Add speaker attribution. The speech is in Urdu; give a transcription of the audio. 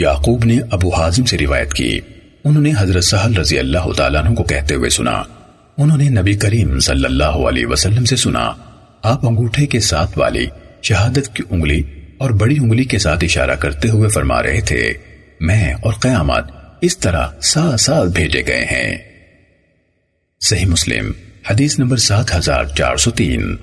Speaker 1: یعقوب نے ابو حازم سے روایت کی۔ انہوں نے حضرت سہل رضی اللہ تعالیٰ عنہ کو کہتے ہوئے سنا۔ انہوں نے نبی کریم صلی اللہ علیہ وسلم سے سنا۔ آپ انگوٹھے کے ساتھ والی، شہادت کی انگلی اور بڑی انگلی کے ساتھ اشارہ کرتے ہوئے فرما رہے تھے، میں اور قیامت اس طرح سات سال بھیجے گئے ہیں۔ صحیح مسلم، حدیث نمبر سات ہزار چار سو تین۔